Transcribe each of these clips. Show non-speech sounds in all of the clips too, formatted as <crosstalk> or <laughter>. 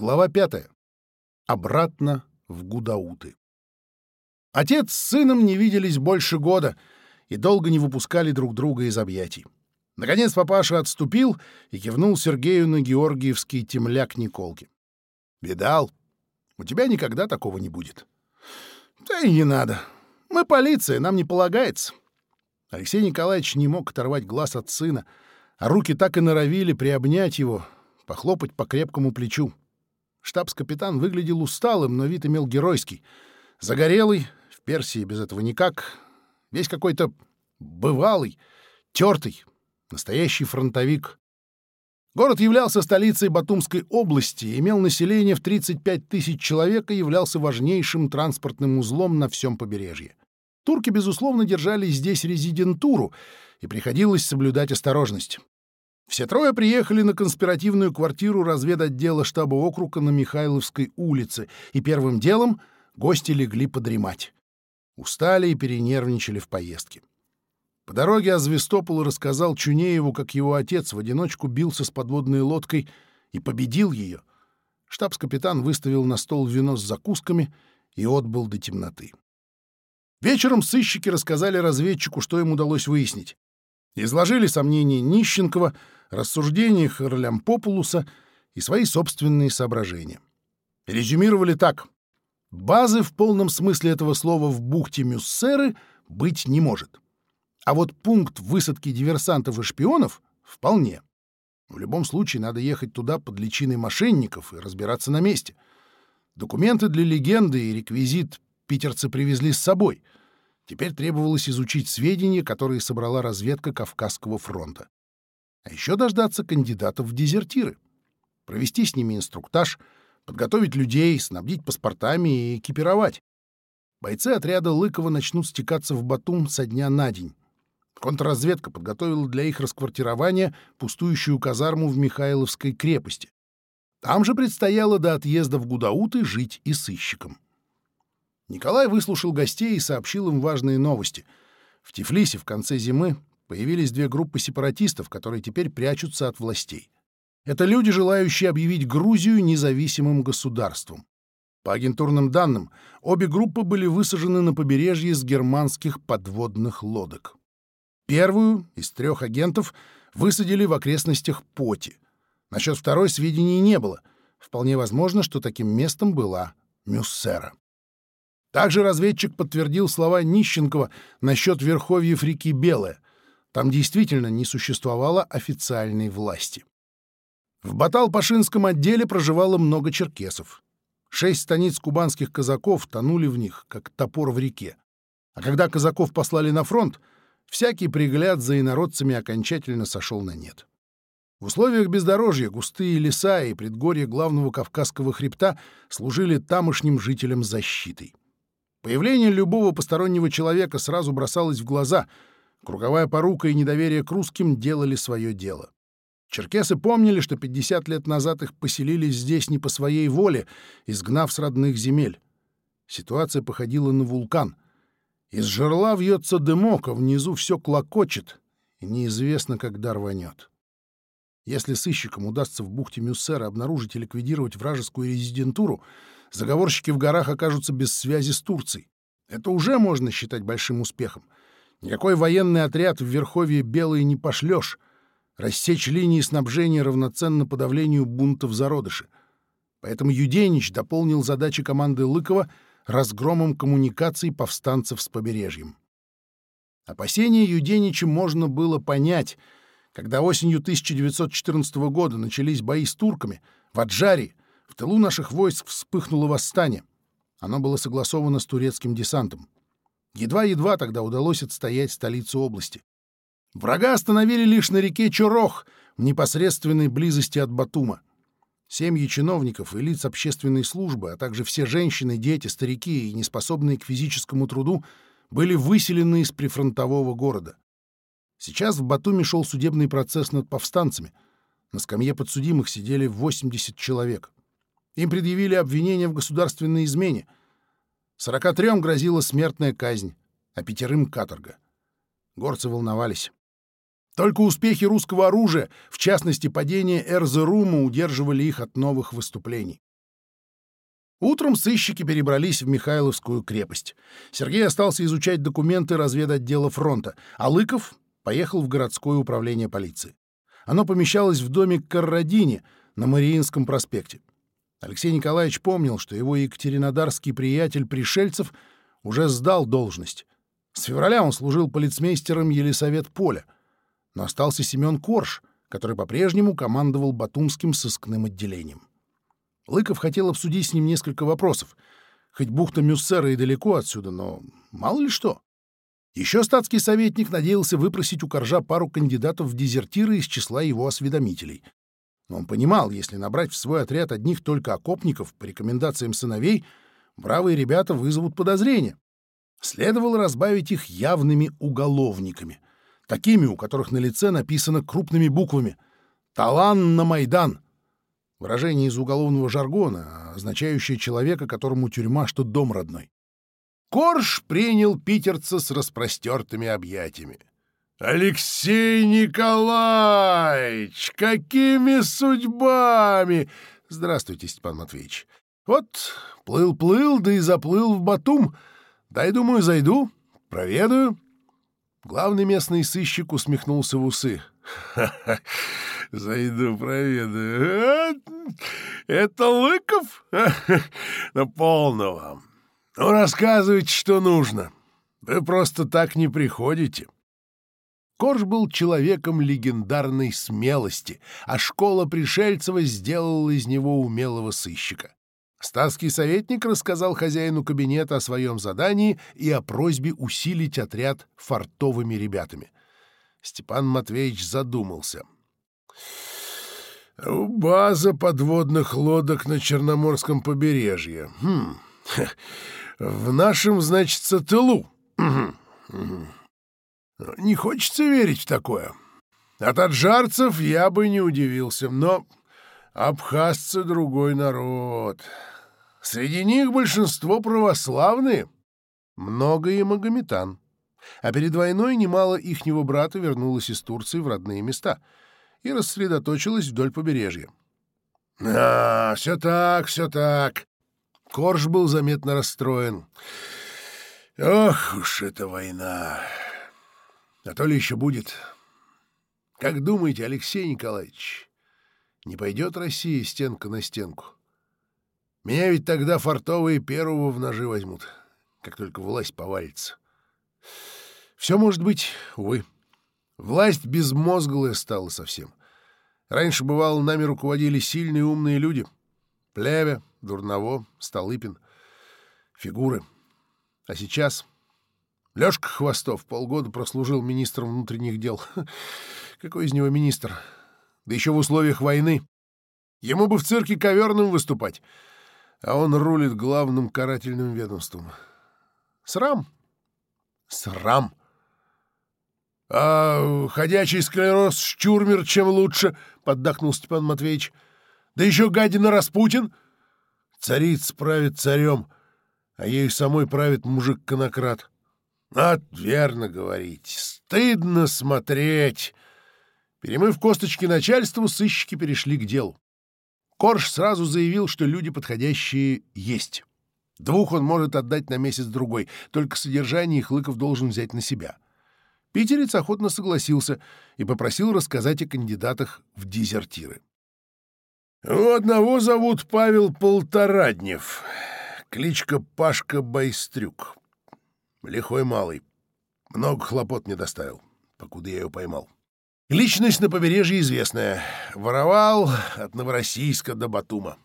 Глава 5. Обратно в Гудауты. Отец с сыном не виделись больше года и долго не выпускали друг друга из объятий. Наконец папаша отступил и кивнул Сергею на георгиевский темляк Николки. «Видал, у тебя никогда такого не будет». «Да и не надо. Мы полиция, нам не полагается». Алексей Николаевич не мог оторвать глаз от сына, а руки так и норовили приобнять его, похлопать по крепкому плечу. Штабс капитан выглядел усталым, но вид имел геройский. Загорелый, в Персии без этого никак. Весь какой-то бывалый, тертый, настоящий фронтовик. Город являлся столицей Батумской области, имел население в 35 тысяч человек и являлся важнейшим транспортным узлом на всем побережье. Турки, безусловно, держали здесь резидентуру, и приходилось соблюдать осторожность. Все трое приехали на конспиративную квартиру разведотдела штаба округа на Михайловской улице, и первым делом гости легли подремать. Устали и перенервничали в поездке. По дороге Азвестопол рассказал Чунееву, как его отец в одиночку бился с подводной лодкой и победил ее. Штабс-капитан выставил на стол вино с закусками и отбыл до темноты. Вечером сыщики рассказали разведчику, что им удалось выяснить. Изложили сомнения Нищенкова, Рассуждениях Харлям Популуса и свои собственные соображения. Резюмировали так. Базы в полном смысле этого слова в бухте Мюссеры быть не может. А вот пункт высадки диверсантов и шпионов — вполне. В любом случае надо ехать туда под личиной мошенников и разбираться на месте. Документы для легенды и реквизит питерцы привезли с собой. Теперь требовалось изучить сведения, которые собрала разведка Кавказского фронта. А еще дождаться кандидатов в дезертиры, провести с ними инструктаж, подготовить людей, снабдить паспортами и экипировать. Бойцы отряда Лыкова начнут стекаться в Батум со дня на день. Контрразведка подготовила для их расквартирования пустующую казарму в Михайловской крепости. Там же предстояло до отъезда в Гудауты жить и сыщиком. Николай выслушал гостей и сообщил им важные новости. В Тифлисе в конце зимы появились две группы сепаратистов, которые теперь прячутся от властей. Это люди, желающие объявить Грузию независимым государством. По агентурным данным, обе группы были высажены на побережье с германских подводных лодок. Первую из трех агентов высадили в окрестностях Поти. Насчет второй сведений не было. Вполне возможно, что таким местом была Мюссера. Также разведчик подтвердил слова Нищенкова насчет верховьев реки Белая. Там действительно не существовало официальной власти. В Батал-Пашинском отделе проживало много черкесов. Шесть станиц кубанских казаков тонули в них, как топор в реке. А когда казаков послали на фронт, всякий пригляд за инородцами окончательно сошел на нет. В условиях бездорожья густые леса и предгорья главного Кавказского хребта служили тамошним жителям защитой. Появление любого постороннего человека сразу бросалось в глаза. Круговая порука и недоверие к русским делали свое дело. Черкесы помнили, что 50 лет назад их поселили здесь не по своей воле, изгнав с родных земель. Ситуация походила на вулкан. Из жерла вьется дымок, а внизу все клокочет, и неизвестно, когда рванет. Если сыщикам удастся в бухте Мюссера обнаружить и ликвидировать вражескую резидентуру, заговорщики в горах окажутся без связи с Турцией. Это уже можно считать большим успехом — Никакой военный отряд в Верховье Белой не пошлешь. Рассечь линии снабжения равноценно подавлению бунтов в Поэтому Юденич дополнил задачи команды Лыкова разгромом коммуникаций повстанцев с побережьем. Опасения Юденича можно было понять, когда осенью 1914 года начались бои с турками, в Аджаре, в тылу наших войск вспыхнуло восстание. Оно было согласовано с турецким десантом. Едва едва тогда удалось отстоять столицу области. Врага остановили лишь на реке Чурох, в непосредственной близости от Батума. Семьи чиновников и лиц общественной службы, а также все женщины, дети, старики и неспособные к физическому труду были выселены из прифронтового города. Сейчас в Батуми шел судебный процесс над повстанцами. На скамье подсудимых сидели 80 человек. Им предъявили обвинение в государственной измене — Сорока трем грозила смертная казнь, а пятерым — каторга. Горцы волновались. Только успехи русского оружия, в частности падение Эрзерума, удерживали их от новых выступлений. Утром сыщики перебрались в Михайловскую крепость. Сергей остался изучать документы разведотдела фронта, а Лыков поехал в городское управление полиции. Оно помещалось в доме Каррадини на Мариинском проспекте. Алексей Николаевич помнил, что его екатеринодарский приятель пришельцев уже сдал должность. С февраля он служил полицмейстером Елисавет Поля. Но остался Семен Корж, который по-прежнему командовал Батумским сыскным отделением. Лыков хотел обсудить с ним несколько вопросов. Хоть бухта Мюссера и далеко отсюда, но мало ли что. Еще статский советник надеялся выпросить у Коржа пару кандидатов в дезертиры из числа его осведомителей — он понимал, если набрать в свой отряд одних только окопников по рекомендациям сыновей, бравые ребята вызовут подозрения. Следовало разбавить их явными уголовниками, такими, у которых на лице написано крупными буквами «Талан на Майдан». Выражение из уголовного жаргона, означающее человека, которому тюрьма, что дом родной. Корж принял питерца с распростертыми объятиями. «Алексей Николаевич, какими судьбами?» «Здравствуйте, Степан Матвеевич. Вот плыл-плыл, да и заплыл в Батум. Дай, думаю, зайду, проведаю». Главный местный сыщик усмехнулся в усы. «Ха-ха, <laughs> зайду, проведаю. Это Лыков? Ну, <laughs> полно вам. Ну, рассказывайте, что нужно. Вы просто так не приходите». Корж был человеком легендарной смелости, а школа Пришельцева сделала из него умелого сыщика. Статский советник рассказал хозяину кабинета о своем задании и о просьбе усилить отряд фартовыми ребятами. Степан Матвеевич задумался. «База подводных лодок на Черноморском побережье. Хм. В нашем, значится, тылу. Не хочется верить в такое. От аджарцев я бы не удивился, но абхазцы — другой народ. Среди них большинство православные, много и магометан. А перед войной немало ихнего брата вернулось из Турции в родные места и рассредоточилось вдоль побережья. «А, все так, все так!» Корж был заметно расстроен. «Ох уж эта война!» А то ли еще будет. Как думаете, Алексей Николаевич, не пойдет Россия стенка на стенку? Меня ведь тогда фартовые первого в ножи возьмут, как только власть повалится. Все может быть, увы. Власть безмозглая стала совсем. Раньше, бывало, нами руководили сильные умные люди. Плевя, Дурново, Столыпин, фигуры. А сейчас Лёшка Хвостов полгода прослужил министром внутренних дел. <laughs> Какой из него министр? Да ещё в условиях войны. Ему бы в цирке коверным выступать. А он рулит главным карательным ведомством. Срам. Срам. «А ходячий склероз Щурмер чем лучше?» — Поддохнул Степан Матвеевич. «Да ещё гадина Распутин!» «Цариц правит царем, а ею самой правит мужик-конократ». От верно говорить. Стыдно смотреть. Перемыв косточки начальству, сыщики перешли к делу. Корж сразу заявил, что люди подходящие есть. Двух он может отдать на месяц-другой, только содержание их Лыков должен взять на себя. Питерец охотно согласился и попросил рассказать о кандидатах в дезертиры. «У одного зовут Павел Полтораднев, кличка Пашка Байстрюк. Лихой малый. Много хлопот мне доставил, покуда я его поймал. Личность на побережье известная. Воровал от Новороссийска до Батума.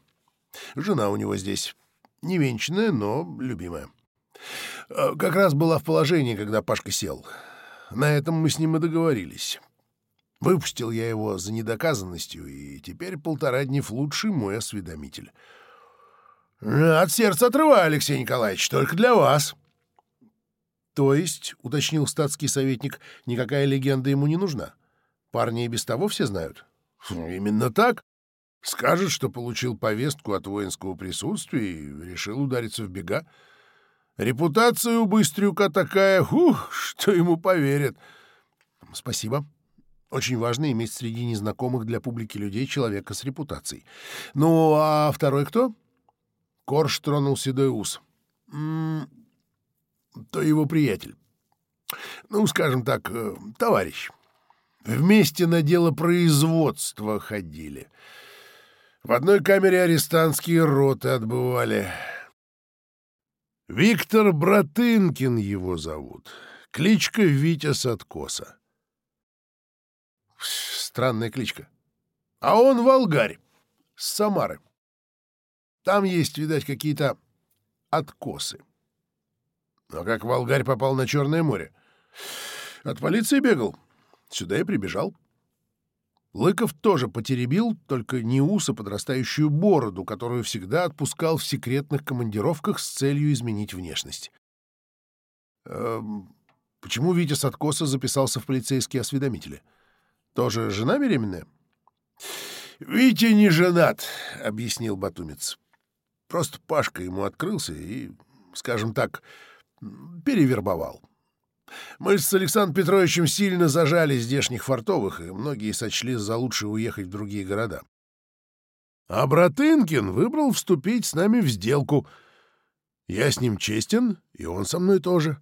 Жена у него здесь невенчанная, но любимая. А, как раз была в положении, когда Пашка сел. На этом мы с ним и договорились. Выпустил я его за недоказанностью, и теперь полтора дней лучший мой осведомитель. От сердца отрываю, Алексей «То есть, — уточнил статский советник, — никакая легенда ему не нужна? Парни и без того все знают?» хм, «Именно так. Скажет, что получил повестку от воинского присутствия и решил удариться в бега. Репутация у Быстрюка такая, ух, что ему поверят». «Спасибо. Очень важно иметь среди незнакомых для публики людей человека с репутацией. Ну, а второй кто?» Корж тронул седой ус. «М то его приятель, ну, скажем так, э, товарищ, вместе на дело производства ходили. В одной камере арестантские роты отбывали. Виктор Братынкин его зовут. Кличка Витя с откоса. Странная кличка. А он волгарь, с Самары. Там есть, видать, какие-то откосы. Но как Волгарь попал на Черное море? От полиции бегал. Сюда и прибежал. Лыков тоже потеребил, только не усы а подрастающую бороду, которую всегда отпускал в секретных командировках с целью изменить внешность. Эм, почему Витя Садкоса записался в полицейские осведомители? Тоже жена беременная? «Витя не женат», — объяснил Батумец. «Просто Пашка ему открылся и, скажем так, — Перевербовал. Мы с Александром Петровичем сильно зажали здешних фартовых, и многие сочли за лучшее уехать в другие города. А Братынкин выбрал вступить с нами в сделку. Я с ним честен, и он со мной тоже.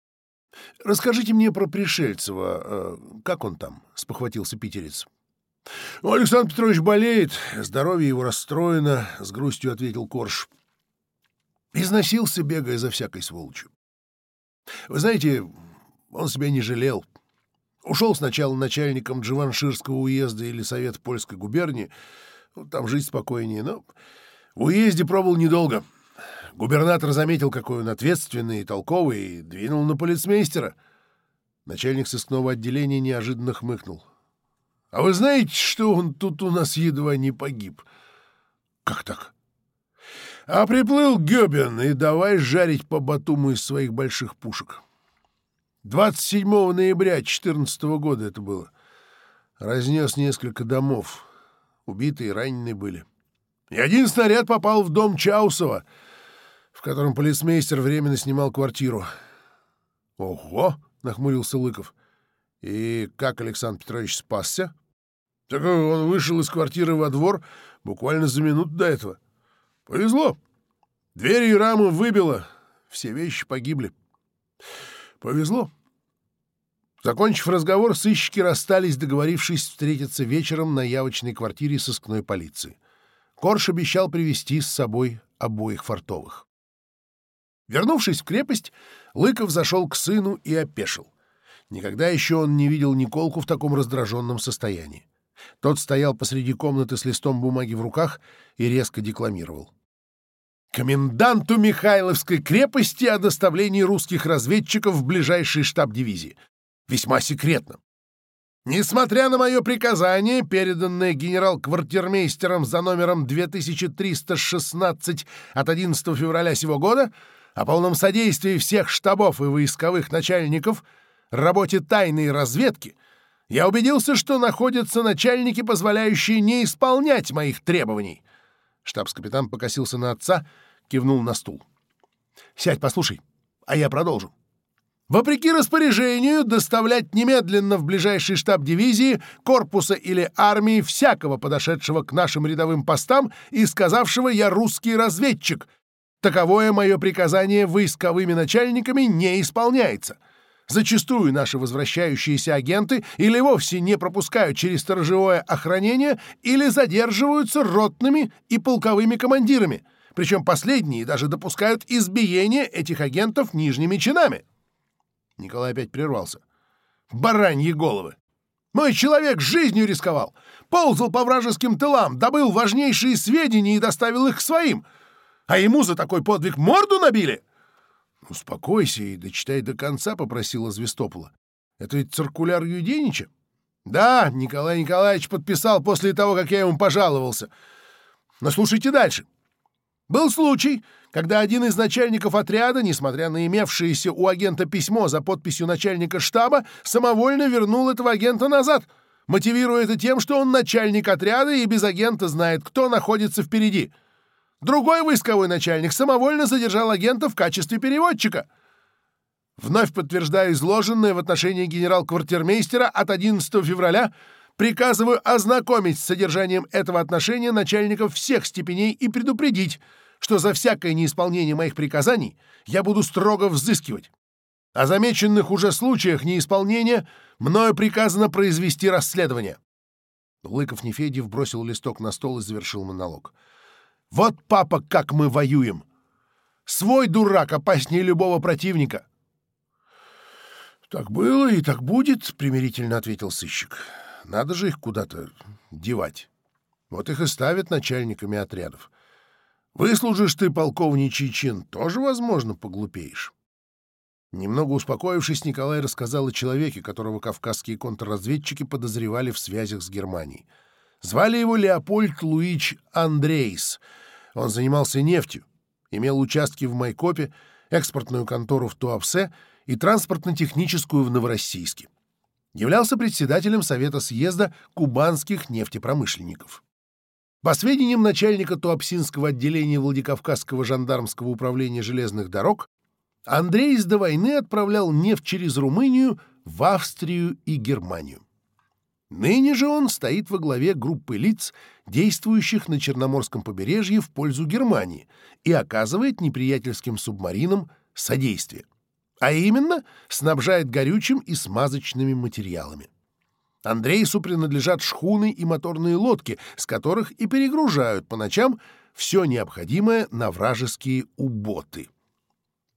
— Расскажите мне про Пришельцева. Э, как он там? — спохватился питерец. — Александр Петрович болеет, здоровье его расстроено, — с грустью ответил Корж. — Износился, бегая за всякой сволочью. Вы знаете, он себя не жалел. Ушел сначала начальником Дживанширского уезда или Совет Польской губернии. Ну, там жить спокойнее, но в уезде пробыл недолго. Губернатор заметил, какой он ответственный и толковый, и двинул на полицмейстера. Начальник сыскного отделения неожиданно хмыкнул. «А вы знаете, что он тут у нас едва не погиб?» «Как так?» А приплыл Гёбен и давай жарить по Батуму из своих больших пушек. 27 ноября 14 года это было. Разнес несколько домов. Убитые и раненые были. И один снаряд попал в дом Чаусова, в котором полицмейстер временно снимал квартиру. «Ого!» — нахмурился Лыков. «И как Александр Петрович спасся?» «Так он вышел из квартиры во двор буквально за минуту до этого. Повезло. Двери и раму выбило. Все вещи погибли. Повезло. Закончив разговор, сыщики расстались, договорившись встретиться вечером на явочной квартире сыскной полиции. Корж обещал привести с собой обоих фартовых. Вернувшись в крепость, Лыков зашел к сыну и опешил. Никогда еще он не видел Николку в таком раздраженном состоянии. Тот стоял посреди комнаты с листом бумаги в руках и резко декламировал коменданту Михайловской крепости о доставлении русских разведчиков Я убедился, что находятся начальники, позволяющие не исполнять моих требований. Штабс-капитан покосился на отца, кивнул на стул. «Сядь, послушай, а я продолжу. Вопреки распоряжению доставлять немедленно в ближайший штаб дивизии, корпуса или армии всякого подошедшего к нашим рядовым постам и сказавшего «я русский разведчик», таковое мое приказание войсковыми начальниками не исполняется». Зачастую наши возвращающиеся агенты или вовсе не пропускают через сторожевое охранение, или задерживаются ротными и полковыми командирами, причем последние даже допускают избиение этих агентов нижними чинами. Николай опять прервался. «Бараньи головы! Мой человек жизнью рисковал, ползал по вражеским тылам, добыл важнейшие сведения и доставил их к своим, а ему за такой подвиг морду набили!» «Успокойся и дочитай до конца», — попросила Звестопола. «Это ведь циркуляр Юденича? «Да, Николай Николаевич подписал после того, как я ему пожаловался. Но слушайте дальше. Был случай, когда один из начальников отряда, несмотря на имевшееся у агента письмо за подписью начальника штаба, самовольно вернул этого агента назад, мотивируя это тем, что он начальник отряда и без агента знает, кто находится впереди». Другой войсковой начальник самовольно задержал агента в качестве переводчика. Вновь подтверждая изложенное в отношении генерал-квартирмейстера от 11 февраля, приказываю ознакомить с содержанием этого отношения начальников всех степеней и предупредить, что за всякое неисполнение моих приказаний я буду строго взыскивать. О замеченных уже случаях неисполнения мною приказано произвести расследование». Лыков Нефедев бросил листок на стол и завершил «Монолог». папа, как мы воюем! Свой дурак опаснее любого противника!» «Так было и так будет», — примирительно ответил сыщик. «Надо же их куда-то девать. Вот их и ставят начальниками отрядов. Выслужишь ты полковничий чин, тоже, возможно, поглупеешь». Немного успокоившись, Николай рассказал о человеке, которого кавказские контрразведчики подозревали в связях с Германией. Звали его Леопольд Луич Андрейс. Он занимался нефтью, имел участки в Майкопе, экспортную контору в Туапсе и транспортно-техническую в Новороссийске. Являлся председателем Совета съезда кубанских нефтепромышленников. По сведениям начальника Туапсинского отделения Владикавказского жандармского управления железных дорог, Андрейс до войны отправлял нефть через Румынию в Австрию и Германию. Ныне же он стоит во главе группы лиц, действующих на Черноморском побережье в пользу Германии и оказывает неприятельским субмаринам содействие. А именно, снабжает горючим и смазочными материалами. Андрейсу принадлежат шхуны и моторные лодки, с которых и перегружают по ночам все необходимое на вражеские уботы.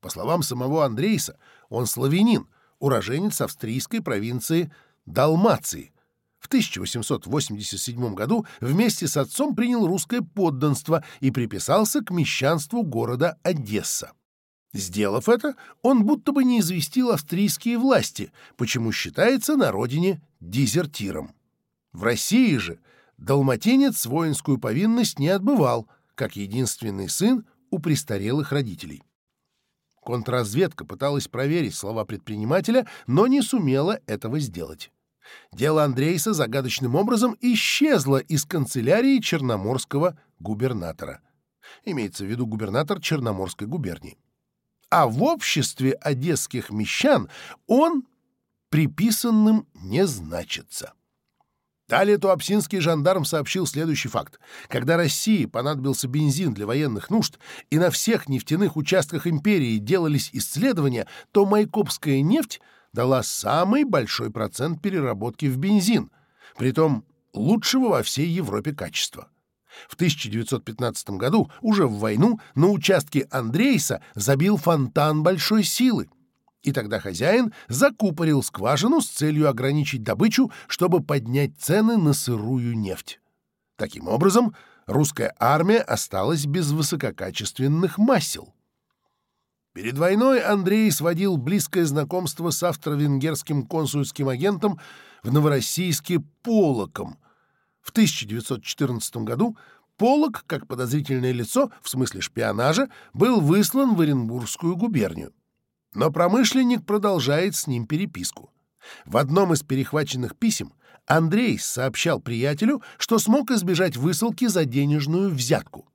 По словам самого Андрейса, он славянин, уроженец австрийской провинции Далмации, в 1887 году вместе с отцом принял русское подданство и приписался к мещанству города Одесса. сделав это, он будто бы не известил австрийские власти, почему считается на родине дезертиром. В России же далматинец воинскую повинность не отбывал, как единственный сын у престарелых родителей. Контрразведка пыталась проверить слова предпринимателя, но не сумела этого сделать. Дело Андрейса загадочным образом исчезло из канцелярии черноморского губернатора. Имеется в виду губернатор Черноморской губернии. А в обществе одесских мещан он приписанным не значится. Далее Туапсинский жандарм сообщил следующий факт. Когда России понадобился бензин для военных нужд, и на всех нефтяных участках империи делались исследования, то майкопская нефть — дала самый большой процент переработки в бензин, притом лучшего во всей Европе качества. В 1915 году, уже в войну, на участке Андрейса забил фонтан большой силы. И тогда хозяин закупорил скважину с целью ограничить добычу, чтобы поднять цены на сырую нефть. Таким образом, русская армия осталась без высококачественных масел. Перед войной Андрей сводил близкое знакомство с австро-венгерским консульским агентом в Новороссийске Полоком. В 1914 году Полок, как подозрительное лицо, в смысле шпионажа, был выслан в Оренбургскую губернию. Но промышленник продолжает с ним переписку. В одном из перехваченных писем Андрей сообщал приятелю, что смог избежать высылки за денежную взятку —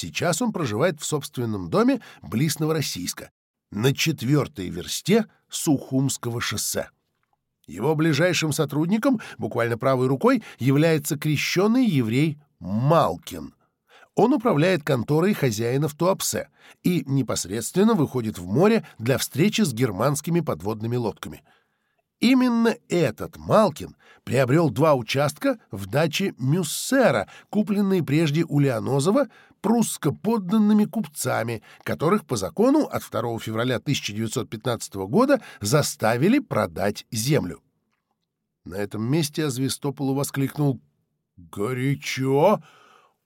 Сейчас он проживает в собственном доме близ Новороссийска, на четвертой версте Сухумского шоссе. Его ближайшим сотрудником, буквально правой рукой, является крещенный еврей Малкин. Он управляет конторой хозяина в Туапсе и непосредственно выходит в море для встречи с германскими подводными лодками. Именно этот Малкин приобрел два участка в даче Мюссера, купленные прежде у Леонозова, прусско-подданными купцами, которых по закону от 2 февраля 1915 года заставили продать землю. На этом месте Азвистополу воскликнул «Горячо!»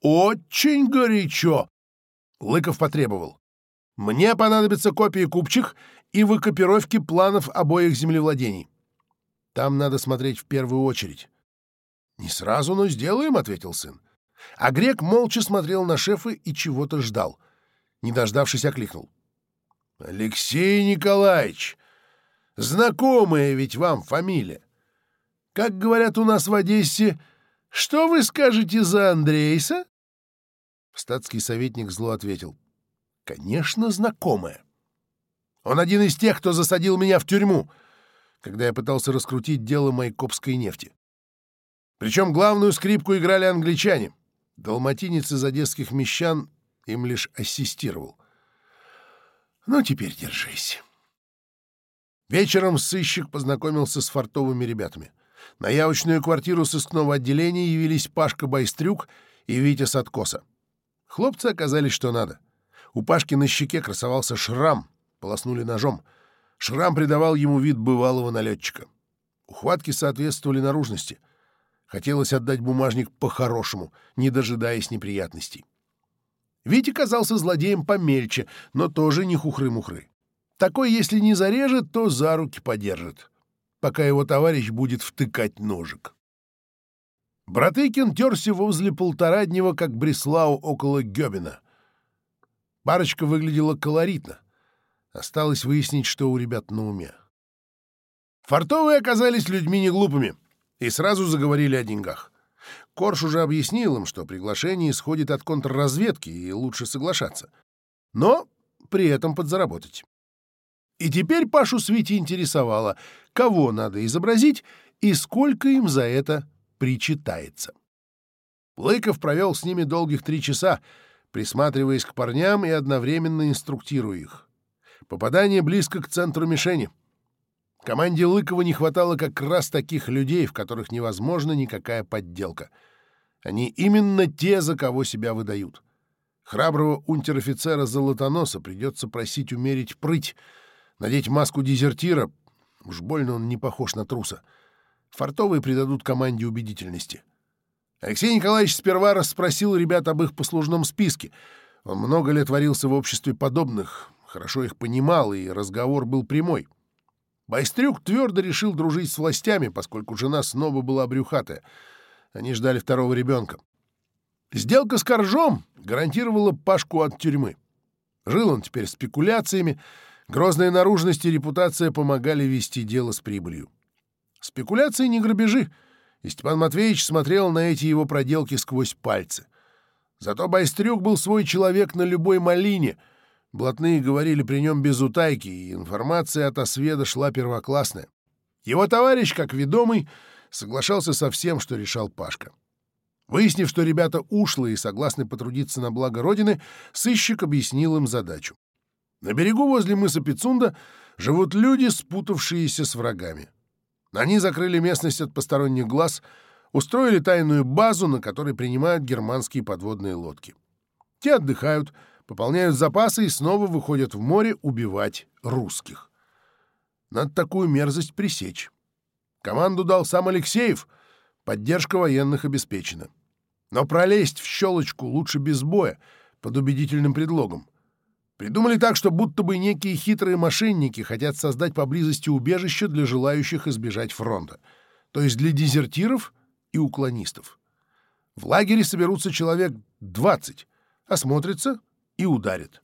Очень горячо. Лыков потребовал. Мне понадобятся копии купчих и выкопировки планов обоих землевладений. Там надо смотреть в первую очередь. «Не сразу, но сделаем», — ответил сын. А грек молча смотрел на шефа и чего-то ждал. Не дождавшись, окликнул. «Алексей Николаевич, знакомая ведь вам фамилия. Как говорят у нас в Одессе, что вы скажете за Андрейса?» Статский советник зло ответил. «Конечно, знакомая. Он один из тех, кто засадил меня в тюрьму, когда я пытался раскрутить дело Майкопской нефти. Причем главную скрипку играли англичане. Долматинец из одесских мещан им лишь ассистировал. «Ну, теперь держись». Вечером сыщик познакомился с фартовыми ребятами. На явочную квартиру сыскного отделения явились Пашка Байстрюк и Витя Садкоса. Хлопцы оказались что надо. У Пашки на щеке красовался шрам, полоснули ножом. Шрам придавал ему вид бывалого налетчика. Ухватки соответствовали наружности — Хотелось отдать бумажник по-хорошему, не дожидаясь неприятностей. Витя казался злодеем помельче, но тоже не хухры-мухры. Такой, если не зарежет, то за руки подержит, пока его товарищ будет втыкать ножик. Братыкин терся возле полтораднего, как Бреслау около Гёбина. Парочка выглядела колоритно. Осталось выяснить, что у ребят на уме. Фартовые оказались людьми неглупыми — и сразу заговорили о деньгах. Корж уже объяснил им, что приглашение исходит от контрразведки и лучше соглашаться. Но при этом подзаработать. И теперь Пашу Свити интересовало, кого надо изобразить и сколько им за это причитается. Лыков провел с ними долгих три часа, присматриваясь к парням и одновременно инструктируя их. Попадание близко к центру мишени. Команде Лыкова не хватало как раз таких людей, в которых невозможна никакая подделка. Они именно те, за кого себя выдают. Храброго унтер-офицера Золотоноса придется просить умерить прыть, надеть маску дезертира. Уж больно он не похож на труса. Фартовые придадут команде убедительности. Алексей Николаевич сперва расспросил ребят об их послужном списке. Он много лет варился в обществе подобных, хорошо их понимал, и разговор был прямой — Байстрюк твердо решил дружить с властями, поскольку жена снова была брюхатая. Они ждали второго ребенка. Сделка с Коржом гарантировала Пашку от тюрьмы. Жил он теперь спекуляциями, грозная наружность и репутация помогали вести дело с прибылью. Спекуляции не грабежи, и Степан Матвеевич смотрел на эти его проделки сквозь пальцы. Зато Байстрюк был свой человек на любой малине — блатные говорили при нем без утайки, и информация от Осведа шла первоклассная. Его товарищ, как ведомый, соглашался со всем, что решал Пашка. Выяснив, что ребята ушлые и согласны потрудиться на благо Родины, сыщик объяснил им задачу. На берегу возле мыса Пицунда живут люди, спутавшиеся с врагами. Они закрыли местность от посторонних глаз, устроили тайную базу, на которой принимают германские подводные лодки. Те отдыхают, отдыхают, пополняют запасы и снова выходят в море убивать русских. Надо такую мерзость пресечь. Команду дал сам Алексеев, поддержка военных обеспечена. Но пролезть в щелочку лучше без боя, под убедительным предлогом. Придумали так, что будто бы некие хитрые мошенники хотят создать поблизости убежище для желающих избежать фронта, то есть для дезертиров и уклонистов. В лагере соберутся человек 20, осмотрятся, и ударит.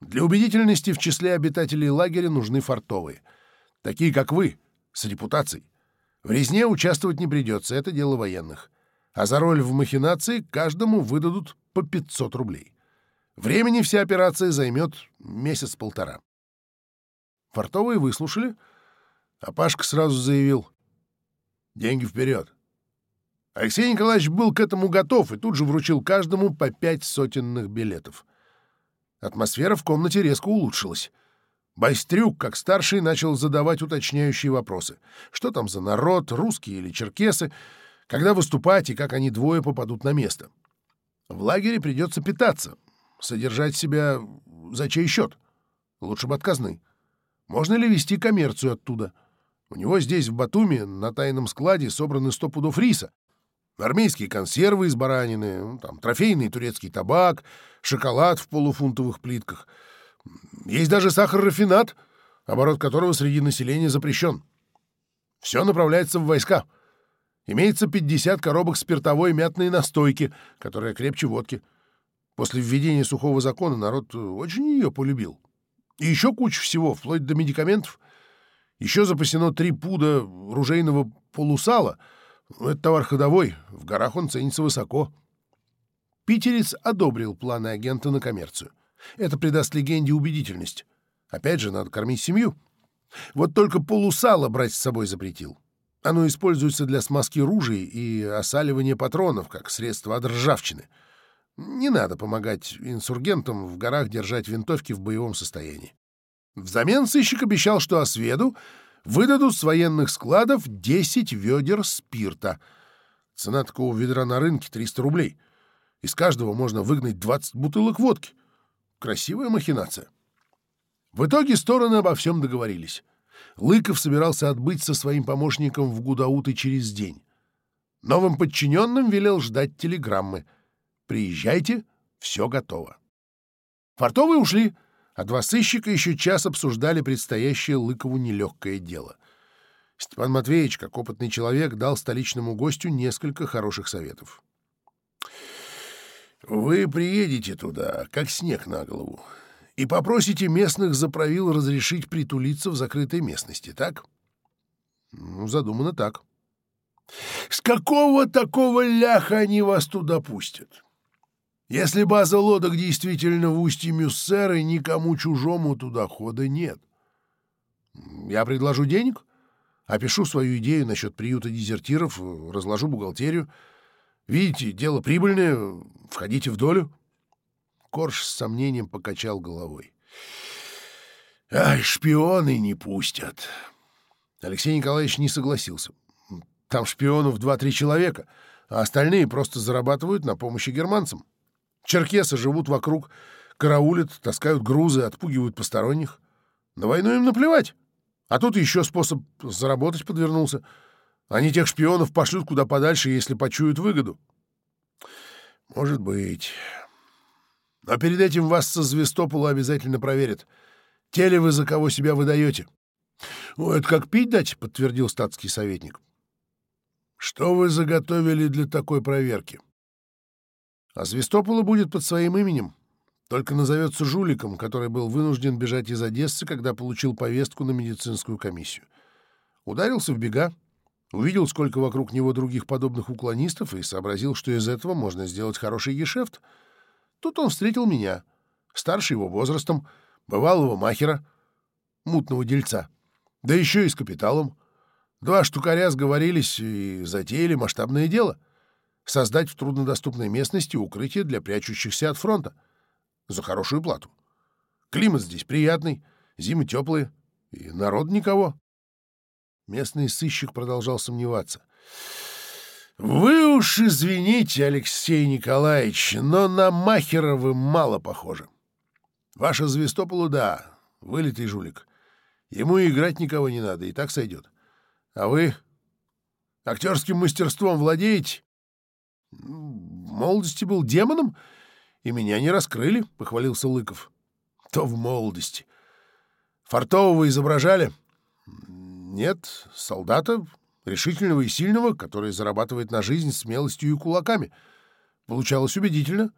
Для убедительности в числе обитателей лагеря нужны фартовые. Такие, как вы, с репутацией. В резне участвовать не придется, это дело военных. А за роль в махинации каждому выдадут по 500 рублей. Времени вся операция займет месяц-полтора. Фартовые выслушали, а Пашка сразу заявил «Деньги вперед!». Алексей Николаевич был к этому готов и тут же вручил каждому по пять сотенных билетов — Атмосфера в комнате резко улучшилась. Байстрюк, как старший, начал задавать уточняющие вопросы. Что там за народ, русские или черкесы, когда выступать и как они двое попадут на место. В лагере придется питаться, содержать себя за чей счет. Лучше бы отказны. Можно ли вести коммерцию оттуда? У него здесь, в Батуми, на тайном складе собраны сто пудов риса, армейские консервы из баранины, ну, там, трофейный турецкий табак, шоколад в полуфунтовых плитках. Есть даже сахар-рафинат, оборот которого среди населения запрещен. Все направляется в войска. Имеется 50 коробок спиртовой мятной настойки, которая крепче водки. После введения сухого закона народ э, очень ее полюбил. И еще куча всего, вплоть до медикаментов. Еще запасено три пуда ружейного полусала — Это товар ходовой, в горах он ценится высоко. Питерец одобрил планы агента на коммерцию. Это придаст легенде убедительность. Опять же, надо кормить семью. Вот только полусало брать с собой запретил. Оно используется для смазки ружей и осаливания патронов, как средство от ржавчины — Не надо помогать инсургентам в горах держать винтовки в боевом состоянии. Взамен сыщик обещал, что осведу выдадут с военных складов 10 ведер спирта. Цена такого ведра на рынке 300 рублей. Из каждого можно выгнать 20 бутылок водки. Красивая махинация. В итоге стороны обо всем договорились. Лыков собирался отбыть со своим помощником в Гудауты через день. Новым подчиненным велел ждать телеграммы. «Приезжайте, все готово». Фартовые ушли — а От восыщика еще час обсуждали предстоящее Лыкову нелегкое дело. Степан Матвеевич, как опытный человек, дал столичному гостю несколько хороших советов. «Вы приедете туда, как снег на голову, и попросите местных заправил разрешить притулиться в закрытой местности, так?» «Ну, задумано так». «С какого такого ляха они вас туда пустят?» Если база лодок действительно в устье Мюссеры, никому чужому туда хода нет. Я предложу денег, опишу свою идею насчет приюта дезертиров, разложу бухгалтерию. Видите, дело прибыльное, входите в долю. Корж с сомнением покачал головой. Ай, шпионы не пустят. Алексей Николаевич не согласился. Там шпионов два-три человека, а остальные просто зарабатывают на помощи германцам. Черкесы живут вокруг, караулят, таскают грузы, отпугивают посторонних. На войну им наплевать. А тут еще способ заработать подвернулся. Они тех шпионов пошлют куда подальше, если почуют выгоду». «Может быть...» Но перед этим вас со Звестопола обязательно проверят. Те ли вы за кого себя выдаете? — О, это как пить А Азвестопола будет под своим именем. Только назовется жуликом, который был вынужден бежать из Одессы, когда получил повестку на медицинскую комиссию. Ударился в бега, увидел, сколько вокруг него других подобных уклонистов и сообразил, что из этого можно сделать хороший гешефт. Тут он встретил меня, старше его возрастом, бывалого махера, мутного дельца, да еще и с капиталом. Два штукаря сговорились и затеяли масштабное дело — создать в труднодоступной местности укрытие для прячущихся от фронта. За хорошую плату. Климат здесь приятный, зимы теплые, и народ никого. Местный сыщик продолжал сомневаться. «Вы уж извините, Алексей Николаевич, но на Махера вы мало похожи. Ваша звестополу, да, вылитый жулик. Ему играть никого не надо, и так сойдет. А вы актерским мастерством владеете?» В молодости был демоном, и меня не раскрыли, — похвалился Лыков. — То в молодости. Фартового изображали? Нет, солдата, решительного и сильного, который зарабатывает на жизнь смелостью и кулаками. Получалось убедительно.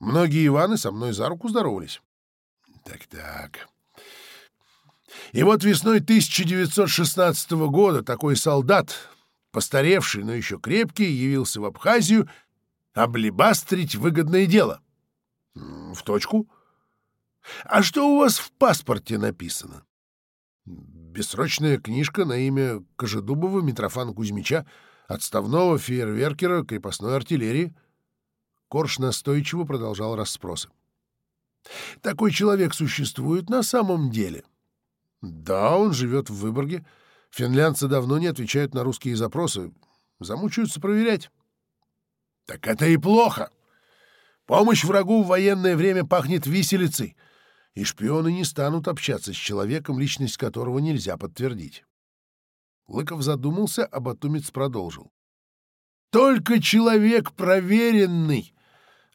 Многие Иваны со мной за руку здоровались. Так-так. И вот весной 1916 года такой солдат постаревший, но еще крепкий, явился в Абхазию облибастрить выгодное дело. В точку. А что у вас в паспорте написано? Бессрочная книжка на имя Кожедубова Митрофана Кузьмича, отставного фейерверкера крепостной артиллерии. Корж настойчиво продолжал расспросы. Такой человек существует на самом деле. Да, он живет в Выборге, — Финлянцы давно не отвечают на русские запросы. Замучаются проверять». «Так это и плохо. Помощь врагу в военное время пахнет виселицей и шпионы не станут общаться с человеком, личность которого нельзя подтвердить. Лыков задумался, а Батумец продолжил. «Только человек проверенный,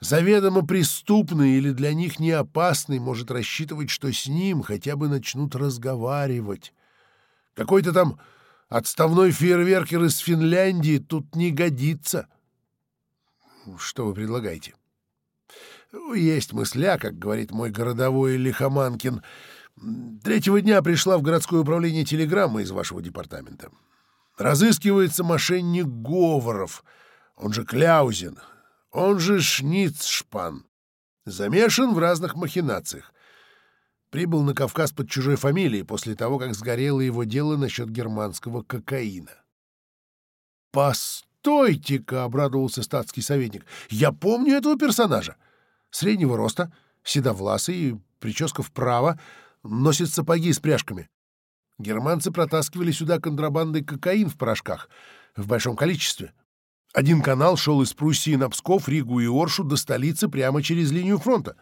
заведомо преступный или для них не опасный, может рассчитывать, что с ним хотя бы начнут разговаривать. Какой-то там отставной фейерверкер из Финляндии тут не годится. Что вы предлагаете? Есть мысля, как говорит мой городовой Лихоманкин. Третьего дня пришла в городское управление телеграмма из вашего департамента. Разыскивается мошенник Говоров, он же Кляузин, он же Шницшпан. Замешан в разных махинациях прибыл на Кавказ под чужой фамилией после того, как сгорело его дело насчет германского кокаина. «Постойте-ка!» — обрадовался статский советник. «Я помню этого персонажа. Среднего роста, седовласый, прическа вправо, носит сапоги с пряжками. Германцы протаскивали сюда контрабандой кокаин в порошках в большом количестве. Один канал шел из Пруссии на Псков, Ригу и Оршу до столицы прямо через линию фронта».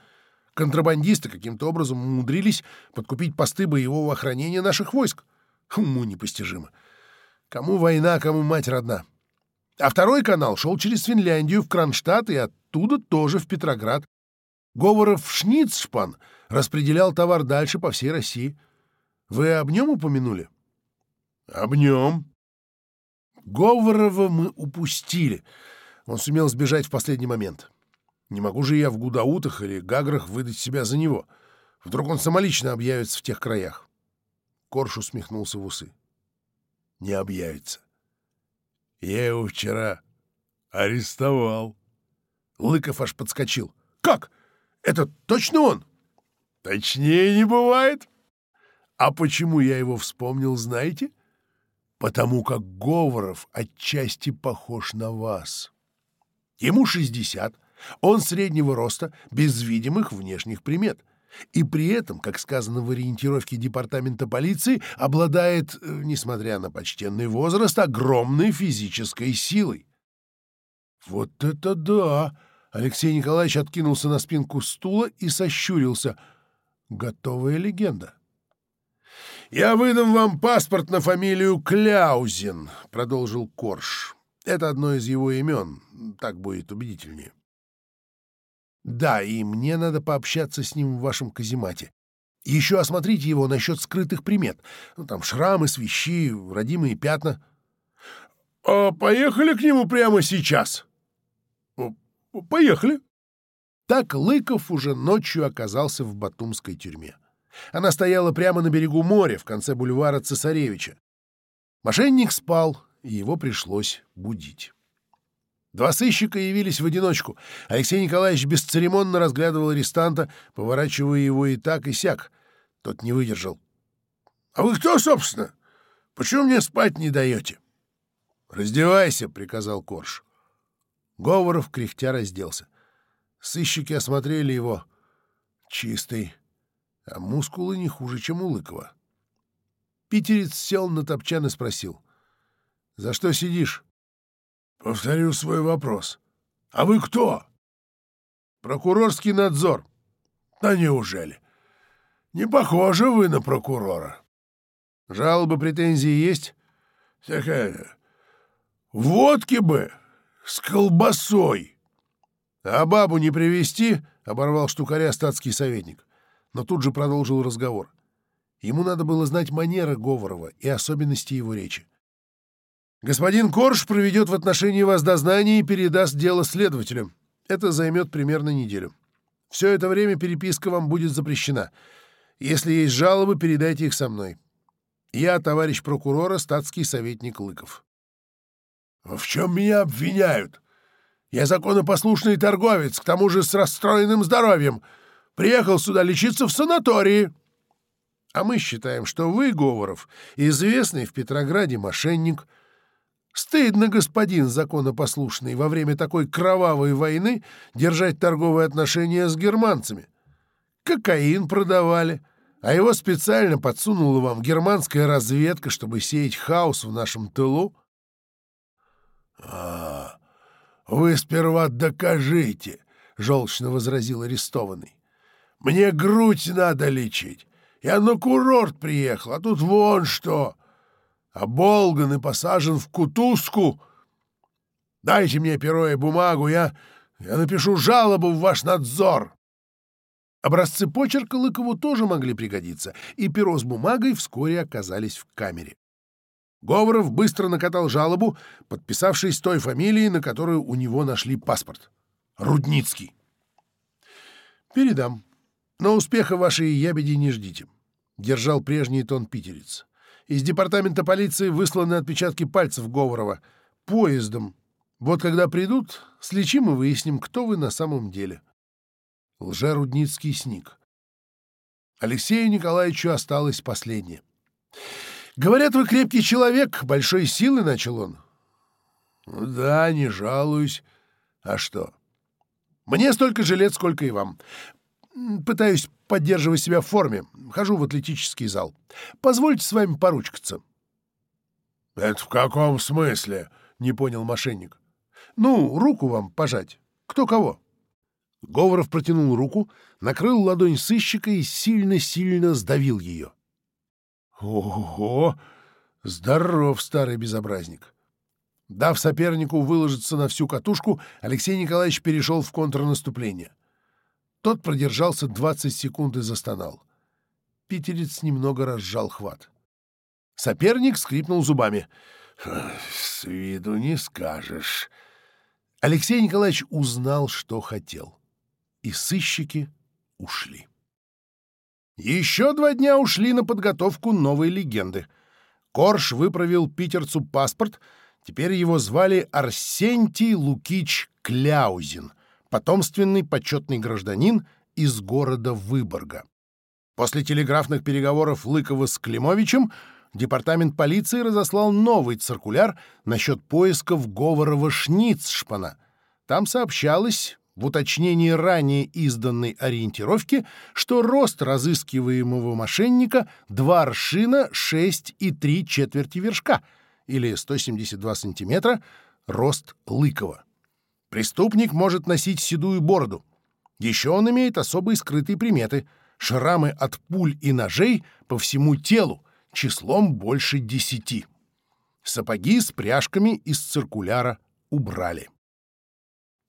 Контрабандисты каким-то образом умудрились подкупить посты боевого охранения наших войск. Уму хм, непостижимо. Кому война, кому мать родна. А второй канал шел через Финляндию в Кронштадт и оттуда тоже в Петроград. Говоров Шницшпан распределял товар дальше по всей России. Вы об нем упомянули? — Об нем. Говорова мы упустили. Он сумел сбежать в последний момент. — Не могу же я в Гудаутах или Гаграх выдать себя за него. Вдруг он самолично объявится в тех краях. Корж усмехнулся в усы. — Не объявится. Я его вчера арестовал. Лыков аж подскочил. «Как? Это точно он?» «Точнее не бывает. А почему я его Он среднего роста, без видимых внешних примет. И при этом, как сказано в ориентировке департамента полиции, обладает, э, несмотря на почтенный возраст, огромной физической силой. «Вот это да!» Алексей Николаевич откинулся на спинку стула и сощурился. «Готовая легенда». «Я выдам вам паспорт на фамилию Кляузен», — продолжил Корж. «Это одно из его имен, так будет убедительнее. Да, и мне надо пообщаться с ним в вашем каземате. Еще осмотрите его насчет скрытых примет. Ну, там шрамы, свищи, родимые пятна. — А поехали к нему прямо сейчас? — Поехали. Так Лыков уже ночью оказался в Батумской тюрьме. Она стояла прямо на берегу моря, в конце бульвара Цесаревича. Мошенник спал, и его пришлось будить. Два сыщика явились в одиночку. Алексей Николаевич бесцеремонно разглядывал арестанта, поворачивая его и так, и сяк. Тот не выдержал. — А вы кто, собственно? Почему мне спать не даете? — Раздевайся, — приказал Корж. Говоров кряхтя разделся. Сыщики осмотрели его. Чистый, а мускулы не хуже, чем у Лыкова. Питерец сел на топчан и спросил. — За что сидишь? Повторю свой вопрос. А вы кто? Прокурорский надзор. Да неужели? Не похоже вы на прокурора. Жалобы, претензии есть? Такая... Водки бы Господин Корж проведет в отношении вас дознание и передаст дело следователям. Это займет примерно неделю. Все это время переписка вам будет запрещена. Если есть жалобы, передайте их со мной. Я товарищ прокурора, статский советник Лыков. В чем меня обвиняют? Я законопослушный торговец, к тому же с расстроенным здоровьем. Приехал сюда лечиться в санатории. А мы считаем, что вы, Говоров, известный в Петрограде мошенник — Стыдно, господин законопослушный, во время такой кровавой войны держать торговые отношения с германцами. Кокаин продавали, а его специально подсунула вам германская разведка, чтобы сеять хаос в нашем тылу. — А, вы сперва докажите, — желчно возразил арестованный. — Мне грудь надо лечить. Я на курорт приехал, а тут вон что оболган а и посажен в кутузку. Дайте мне перо и бумагу, я, я напишу жалобу в ваш надзор. Образцы почерка Лыкову тоже могли пригодиться, и перо с бумагой вскоре оказались в камере. Говоров быстро накатал жалобу, подписавшись той фамилией, на которую у него нашли паспорт. Рудницкий. «Передам. Но успеха вашей ябеди не ждите», — держал прежний тон питерец. Из департамента полиции высланы отпечатки пальцев Говорова. Поездом. Вот когда придут, слечим и выясним, кто вы на самом деле. Лжерудницкий сник. Алексею Николаевичу осталось последнее. «Говорят, вы крепкий человек, большой силы», — начал он. Ну, «Да, не жалуюсь. А что?» «Мне столько же лет, сколько и вам. Пытаюсь поддерживать себя в форме. Хожу в атлетический зал. Позвольте с вами поручкаться. Это в каком смысле? Не понял мошенник. Ну, руку вам пожать. Кто кого? Говоров протянул руку, накрыл ладонь сыщика и сильно-сильно сдавил ее. Ого! Здоров, старый безобразник! Дав Тот продержался 20 секунд и застонал. Питерец немного разжал хват. Соперник скрипнул зубами. «С виду не скажешь». Алексей Николаевич узнал, что хотел. И сыщики ушли. Еще два дня ушли на подготовку новой легенды. Корж выправил питерцу паспорт. Теперь его звали Арсентий Лукич Кляузин потомственный почетный гражданин из города Выборга. После телеграфных переговоров Лыкова с Климовичем департамент полиции разослал новый циркуляр насчет поисков Говорова-Шницшпана. Там сообщалось, в уточнении ранее изданной ориентировки, что рост разыскиваемого мошенника — два аршина 6 и 3 четверти вершка, или 172 сантиметра, рост Лыкова. Преступник может носить седую бороду. Еще он имеет особые скрытые приметы — шрамы от пуль и ножей по всему телу, числом больше десяти. Сапоги с пряжками из циркуляра убрали.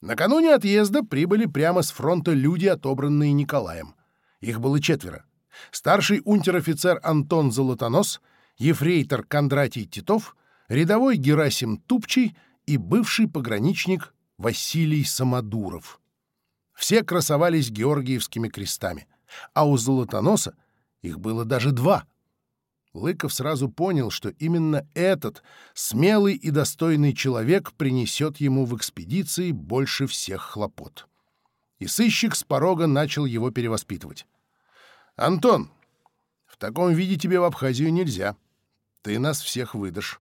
Накануне отъезда прибыли прямо с фронта люди, отобранные Николаем. Их было четверо. Старший унтер-офицер Антон Золотонос, ефрейтор Кондратий Титов, рядовой Герасим Тупчий и бывший пограничник Василий Самодуров. Все красовались георгиевскими крестами, а у Золотоноса их было даже два. Лыков сразу понял, что именно этот смелый и достойный человек принесет ему в экспедиции больше всех хлопот. И сыщик с порога начал его перевоспитывать. «Антон, в таком виде тебе в Абхазию нельзя. Ты нас всех выдашь.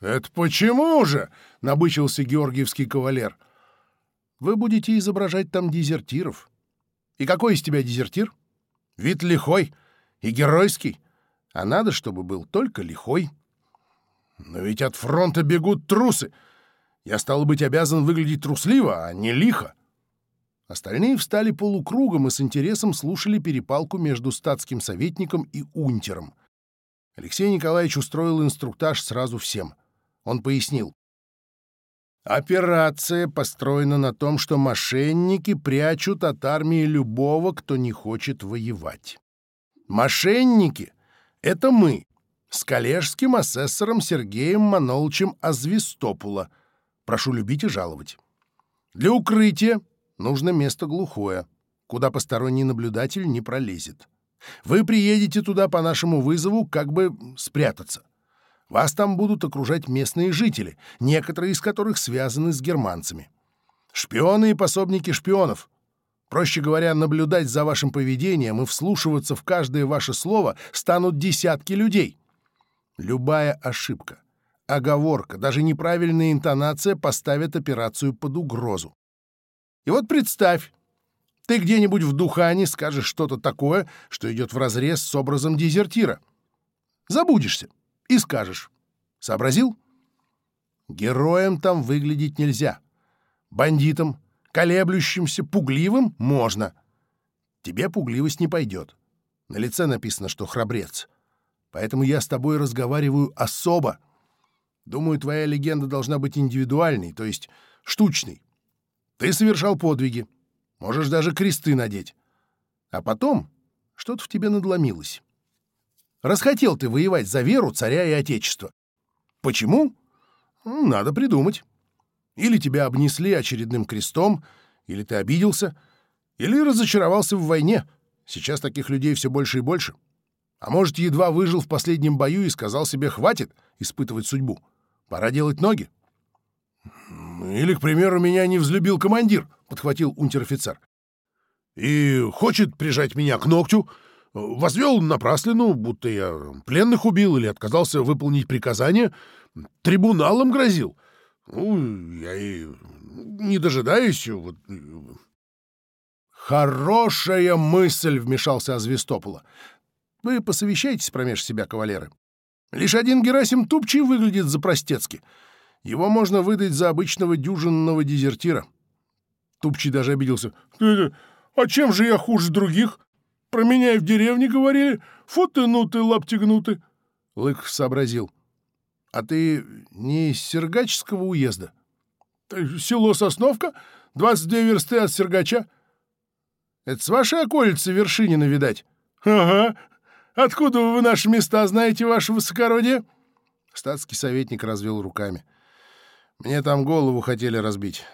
«Это почему же?» — набычился георгиевский кавалер. «Вы будете изображать там дезертиров. И какой из тебя дезертир? Вид лихой и геройский. А надо, чтобы был только лихой. Но ведь от фронта бегут трусы. Я, стал быть, обязан выглядеть трусливо, а не лихо». Остальные встали полукругом и с интересом слушали перепалку между статским советником и унтером. Алексей Николаевич устроил инструктаж сразу всем — он пояснил. Операция построена на том, что мошенники прячут от армии любого, кто не хочет воевать. Мошенники — это мы с коллежским асессором Сергеем Манолчем Азвистопула. Прошу любить и жаловать. Для укрытия нужно место глухое, куда посторонний наблюдатель не пролезет. Вы приедете туда по нашему вызову как бы спрятаться. Вас там будут окружать местные жители, некоторые из которых связаны с германцами. Шпионы и пособники шпионов. Проще говоря, наблюдать за вашим поведением и вслушиваться в каждое ваше слово станут десятки людей. Любая ошибка, оговорка, даже неправильная интонация поставят операцию под угрозу. И вот представь, ты где-нибудь в Духане скажешь что-то такое, что идет вразрез с образом дезертира. Забудешься и скажешь. Сообразил? Героем там выглядеть нельзя. Бандитом, колеблющимся, пугливым можно. Тебе пугливость не пойдет. На лице написано, что храбрец. Поэтому я с тобой разговариваю особо. Думаю, твоя легенда должна быть индивидуальной, то есть штучной. Ты совершал подвиги. Можешь даже кресты надеть. А потом что-то в тебе надломилось. Расхотел ты воевать за веру, царя и отечество. Почему? Надо придумать. Или тебя обнесли очередным крестом, или ты обиделся, или разочаровался в войне. Сейчас таких людей все больше и больше. А может, едва выжил в последнем бою и сказал себе «хватит» испытывать судьбу. Пора делать ноги. «Или, к примеру, меня не взлюбил командир», — подхватил унтер-офицер. «И хочет прижать меня к ногтю, Возвел напраслину, будто я пленных убил или отказался выполнить приказание, трибуналом грозил. Ну, я и не дожидаюсь. Вот... Э, «Хорошая мысль!» — вмешался Азвистопола. «Вы посовещайтесь промеж себя, кавалеры. Лишь один Герасим Тупчий выглядит запростецки. Его можно выдать за обычного дюжинного дезертира». Тупчий даже обиделся. «Э, э, «А чем же я хуже других?» променяй в деревне, говорили. Фу ты, ну ты, лапти гнуты. Лыков сообразил. — А ты не из Сергачского уезда? — Село Сосновка, 22 версты от Сергача. — Это с вашей околицы Вершинина, видать? — Ага. Откуда вы наши места знаете, ваше высокородие? Статский советник развел руками. — Мне там голову хотели разбить.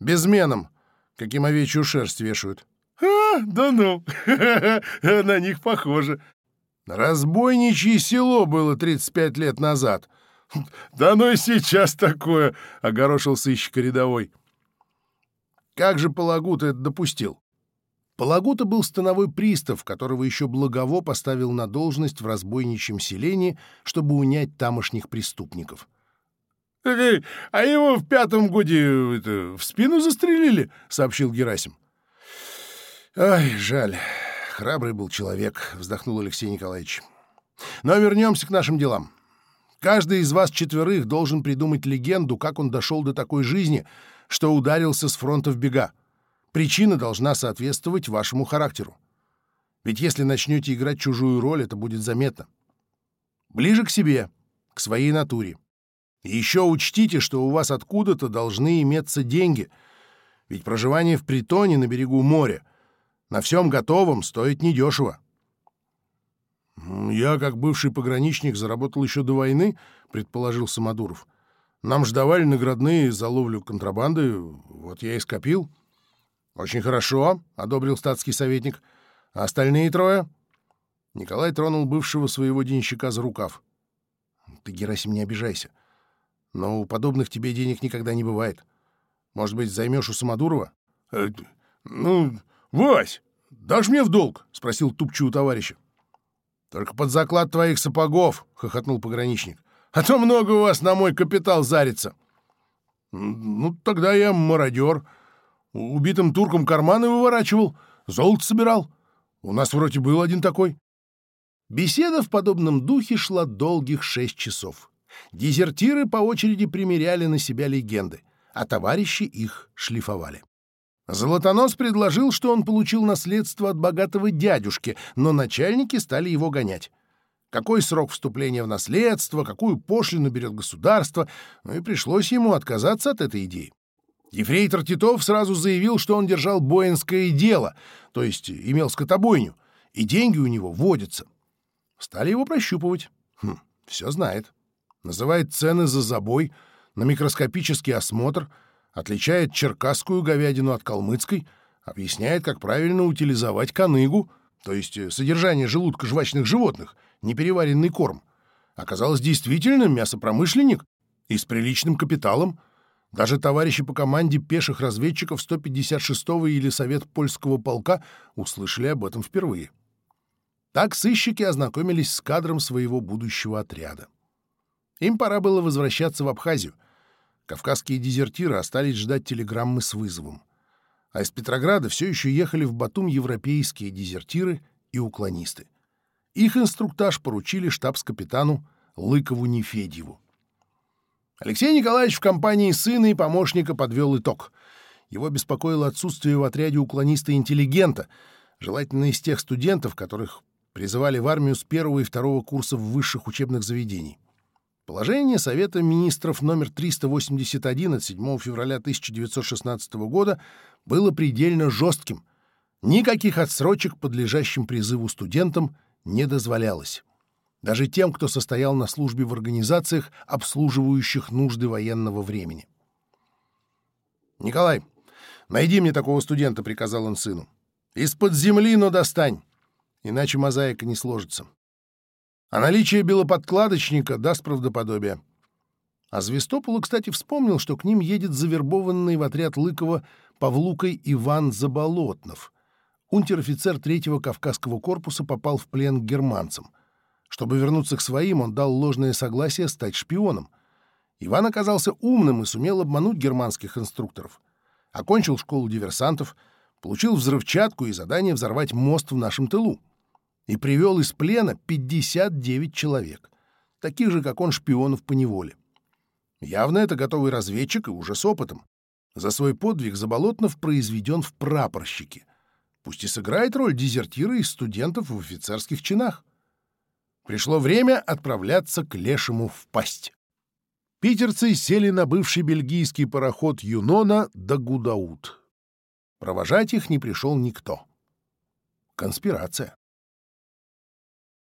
Безменом, каким овечью шерсть вешают. — «Да ну! <laughs> На них похоже!» «Разбойничье село было 35 лет назад!» «Да ну и сейчас такое!» — огорошил сыщик рядовой. «Как же Палагута это допустил?» Палагута был становой пристав, которого еще Благово поставил на должность в разбойничьем селении, чтобы унять тамошних преступников. «А его в пятом годе это, в спину застрелили», — сообщил Герасим. Ой, жаль. Храбрый был человек, вздохнул Алексей Николаевич. Но вернемся к нашим делам. Каждый из вас четверых должен придумать легенду, как он дошел до такой жизни, что ударился с фронта в бега. Причина должна соответствовать вашему характеру. Ведь если начнете играть чужую роль, это будет заметно. Ближе к себе, к своей натуре. И еще учтите, что у вас откуда-то должны иметься деньги. Ведь проживание в притоне на берегу моря — на всем готовом стоит недешево. «Я, как бывший пограничник, заработал еще до войны», — предположил Самодуров. «Нам же давали наградные за ловлю контрабанды, вот я и скопил». «Очень хорошо», — одобрил статский советник. «А остальные трое?» Николай тронул бывшего своего денщика за рукав. «Ты, Герасим, не обижайся. Но у подобных тебе денег никогда не бывает. Может быть, займешь у Самодурова?» «Э, «Ну, Вась, дашь мне в долг?» — спросил Тупчу у товарища. «Только под заклад твоих сапогов», — хохотнул пограничник. «А то много у вас на мой капитал зарится». «Ну, тогда я мародер. Убитым туркам карманы выворачивал, золото собирал. У нас вроде был один такой». Беседа в подобном духе шла долгих шесть часов. Дезертиры по очереди примеряли на себя легенды, а товарищи их шлифовали. Золотонос предложил, что он получил наследство от богатого дядюшки, но начальники стали его гонять. Какой срок вступления в наследство, какую пошлину берет государство, ну и пришлось ему отказаться от этой идеи. Ефрейтор Титов сразу заявил, что он держал боинское дело, то есть имел скотобойню, и деньги у него водятся. Стали его прощупывать. Хм, все знает. Называет цены за забой, на микроскопический осмотр — отличает черкасскую говядину от калмыцкой, объясняет, как правильно утилизовать каныгу, то есть э, содержание желудка жвачных животных, непереваренный корм. Оказалось действительно мясопромышленник и с приличным капиталом. Даже товарищи по команде пеших разведчиков 156-го или Совет польского полка услышали об этом впервые. Так сыщики ознакомились с кадром своего будущего отряда. Им пора было возвращаться в Абхазию — Кавказские дезертиры остались ждать телеграммы с вызовом. А из Петрограда все еще ехали в Батум европейские дезертиры и уклонисты. Их инструктаж поручили штабс-капитану Лыкову Нефедьеву. Алексей Николаевич в компании сына и помощника подвел итог. Его беспокоило отсутствие в отряде уклониста-интеллигента, желательно из тех студентов, которых призывали в армию с первого и второго курсов высших учебных заведений. Положение Совета министров номер 381 от 7 февраля 1916 года было предельно жестким. Никаких отсрочек подлежащим призыву студентам не дозволялось. Даже тем, кто состоял на службе в организациях, обслуживающих нужды военного времени. «Николай, найди мне такого студента», — приказал он сыну. «Из-под земли, но достань, иначе мозаика не сложится». А наличие белоподкладочника даст правдоподобие. А Звестополу, кстати, вспомнил, что к ним едет завербованный в отряд Лыкова Павлукой Иван Заболотнов. Унтер-офицер 3 Кавказского корпуса попал в плен к германцам. Чтобы вернуться к своим, он дал ложное согласие стать шпионом. Иван оказался умным и сумел обмануть германских инструкторов. Окончил школу диверсантов, получил взрывчатку и задание взорвать мост в нашем тылу и привел из плена 59 человек, таких же, как он, шпионов по неволе. Явно это готовый разведчик и уже с опытом. За свой подвиг Заболотнов произведен в прапорщике. Пусть и сыграет роль дезертира из студентов в офицерских чинах. Пришло время отправляться к лешему в пасть. Питерцы сели на бывший бельгийский пароход Юнона до Гудаут. Провожать их не пришел никто. Конспирация.